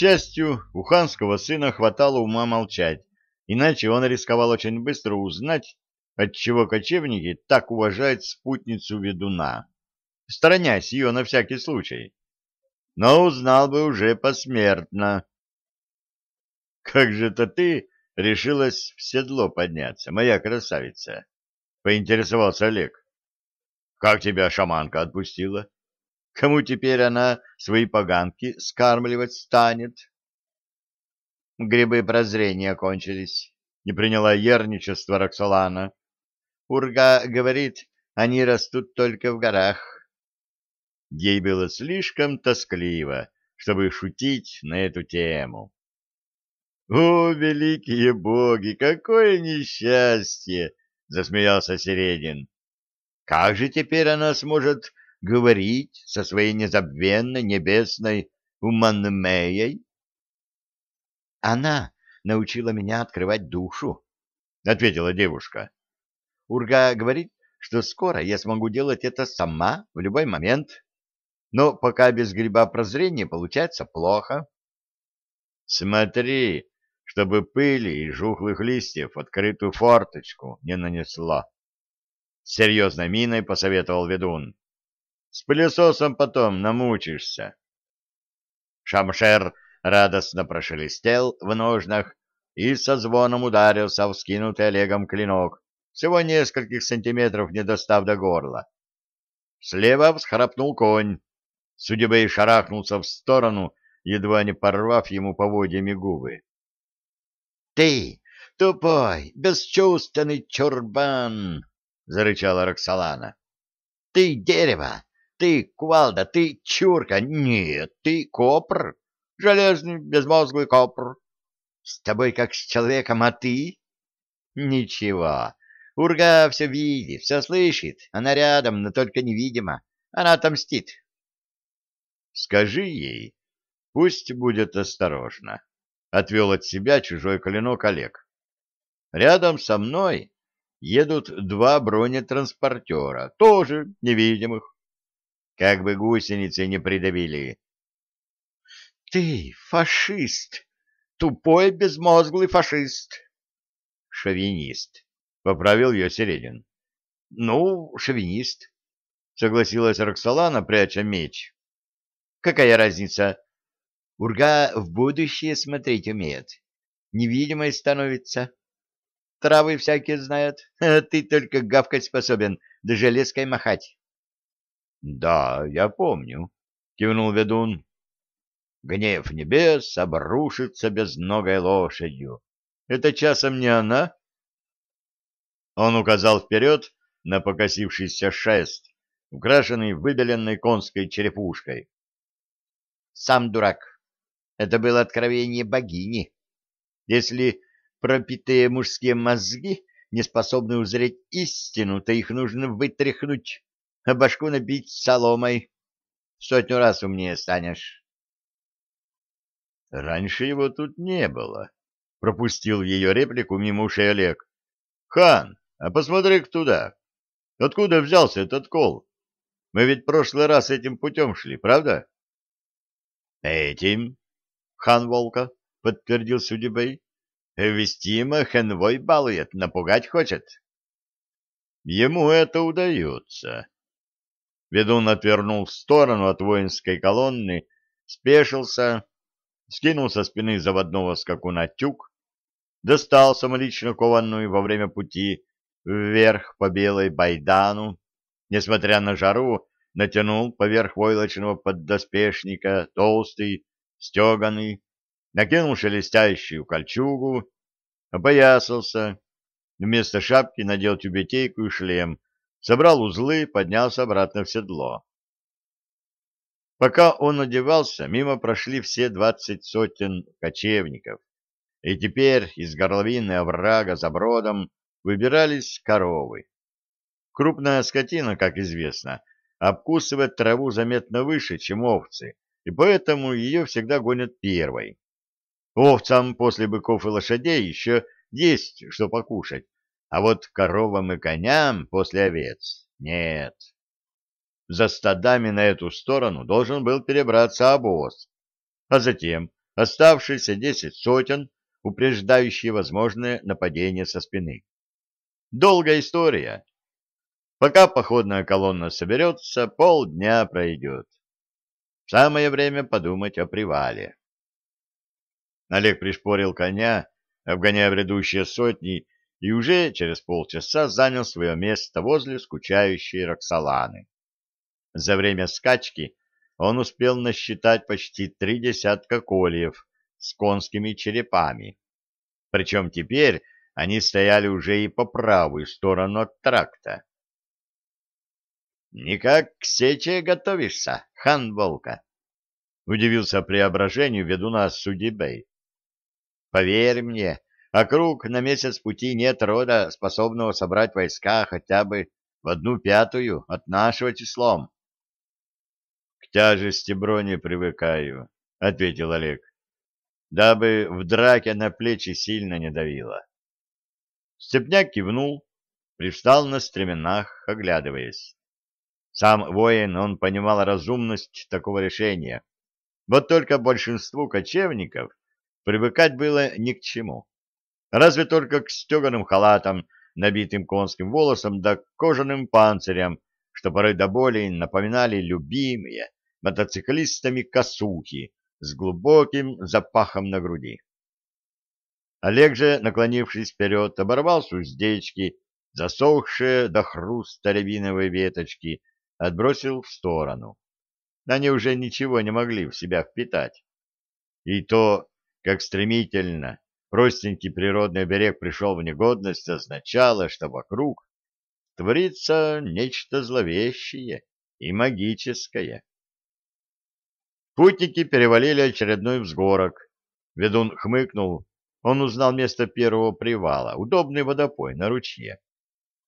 счастью, у ханского сына хватало ума молчать, иначе он рисковал очень быстро узнать, отчего кочевники так уважают спутницу ведуна, сторонясь ее на всякий случай. Но узнал бы уже посмертно. «Как же это ты решилась в седло подняться, моя красавица?» — поинтересовался Олег. «Как тебя шаманка отпустила? Кому теперь она свои поганки скармливать станет?» Грибы прозрения кончились, — не приняла ерничество Роксолана. Урга говорит, они растут только в горах. Ей было слишком тоскливо, чтобы шутить на эту тему. «О, великие боги, какое несчастье!» — засмеялся Середин. «Как же теперь она сможет говорить со своей незабвенной небесной Уманмеей?» «Она научила меня открывать душу», — ответила девушка. Урга говорит, что скоро я смогу делать это сама в любой момент. Но пока без гриба прозрения получается плохо. Смотри, чтобы пыли и жухлых листьев открытую форточку не нанесло. С серьезной миной посоветовал ведун. С пылесосом потом намучишься. Шамшер радостно прошелестел в ножнах и со звоном ударился в скинутый Олегом клинок, всего нескольких сантиметров не достав до горла. Слева всхрапнул конь. Судебей шарахнулся в сторону, едва не порвав ему поводьями губы. — Ты, тупой, бесчувственный чурбан! — зарычала Роксолана. — Ты дерево! Ты кувалда! Ты чурка! Нет, ты копр! Железный, безмозглый копр! С тобой как с человеком, а ты? Ничего, Урга все видит, все слышит. Она рядом, но только невидимо. Она отомстит. Скажи ей, пусть будет осторожна. Отвел от себя чужой клинок Олег. Рядом со мной едут два бронетранспортера, тоже невидимых. Как бы гусеницы не придавили. Ты фашист, тупой безмозглый фашист. Шовинист. — поправил ее Середин. — Ну, шовинист, — согласилась Роксолана, пряча меч. — Какая разница? Урга в будущее смотреть умеет. Невидимой становится. Травы всякие знают, а ты только гавкать способен, да железкой махать. — Да, я помню, — кивнул ведун. — Гнев небес обрушится безногой лошадью. Это часом не она? — он указал вперед на покосившийся шест, украшенный выбеленной конской черепушкой. «Сам дурак. Это было откровение богини. Если пропитые мужские мозги не способны узреть истину, то их нужно вытряхнуть, а башку набить соломой. Сотню раз умнее станешь». «Раньше его тут не было», — пропустил ее реплику мимо ушей Олег. «Хан, а посмотри туда. Откуда взялся этот кол? Мы ведь прошлый раз этим путем шли, правда? — Этим, хан Волка, — подтвердил Судебей. — Вестима Хенвой балует, напугать хочет. Ему это удается. Ведун отвернул в сторону от воинской колонны, спешился, скинул со спины заводного скакуна тюк, достал самолично кованную во время пути вверх по белой байдану, несмотря на жару, натянул поверх войлочного поддоспешника толстый, стеганый, накинул шелестящую кольчугу, опоясался, вместо шапки надел тюбетейку и шлем, собрал узлы, поднялся обратно в седло. Пока он одевался, мимо прошли все двадцать сотен кочевников, и теперь из горловины оврага за бродом выбирались коровы. Крупная скотина, как известно, обкусывает траву заметно выше, чем овцы, и поэтому ее всегда гонят первой. Овцам после быков и лошадей еще есть что покушать, а вот коровам и коням после овец нет. За стадами на эту сторону должен был перебраться обоз, а затем оставшиеся десять сотен, упреждающие возможное нападение со спины. Долгая история. Пока походная колонна соберется, полдня пройдет. Самое время подумать о привале. Олег пришпорил коня, обгоняя предыдущие сотни, и уже через полчаса занял свое место возле скучающей Роксоланы. За время скачки он успел насчитать почти три десятка кольев с конскими черепами. Причем теперь они стояли уже и по правую сторону от тракта. — Никак к сече готовишься, хан Волка? — удивился преображению ведуна Судибей. — Поверь мне, округ на месяц пути нет рода, способного собрать войска хотя бы в одну пятую от нашего числом. — К тяжести брони привыкаю, — ответил Олег, — дабы в драке на плечи сильно не давило. Степняк кивнул, привстал на стременах, оглядываясь. Сам воин, он понимал разумность такого решения. Вот только большинству кочевников привыкать было ни к чему. Разве только к стеганым халатам, набитым конским волосом, да кожаным панцирям, что порой до боли напоминали любимые мотоциклистами косухи с глубоким запахом на груди. Олег же, наклонившись вперед, оборвал с уздечки, засохшие до хруста рябиновой веточки, отбросил в сторону. Они уже ничего не могли в себя впитать. И то, как стремительно простенький природный берег пришел в негодность, означало, что вокруг творится нечто зловещее и магическое. Путники перевалили очередной взгорок. Ведун хмыкнул, он узнал место первого привала, удобный водопой на ручье.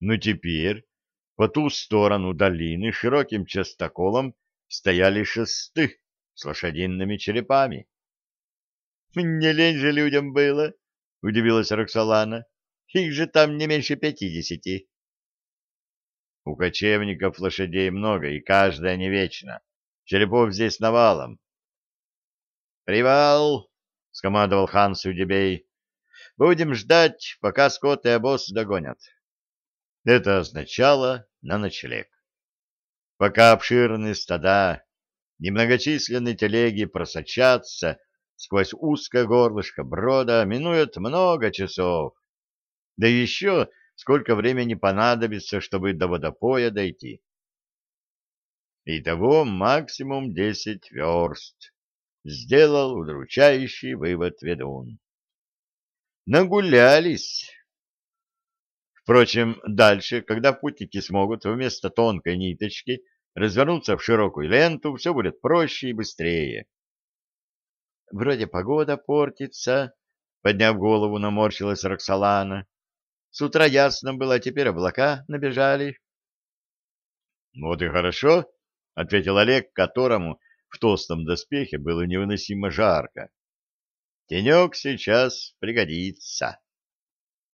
Но теперь по ту сторону долины широким частоколом стояли шесты с лошадиными черепами. — Не лень же людям было, — удивилась Роксолана. — Их же там не меньше пятидесяти. У кочевников лошадей много, и каждая не вечна. Черепов здесь навалом. — Привал! — скомандовал хан Судебей. — Будем ждать, пока скот и обоз догонят. Это означало на ночлег. Пока обширные стада, немногочисленные телеги просочатся сквозь узкое горлышко брода, минует много часов. Да еще сколько времени понадобится, чтобы до водопоя дойти. Итого максимум десять верст сделал удручающий вывод ведун. Нагулялись. Впрочем, дальше, когда путники смогут вместо тонкой ниточки развернуться в широкую ленту, все будет проще и быстрее. Вроде погода портится, подняв голову, наморщилась Роксолана. С утра ясно было, а теперь облака набежали. — Вот и хорошо, — ответил Олег, которому в толстом доспехе было невыносимо жарко. Тенек сейчас пригодится.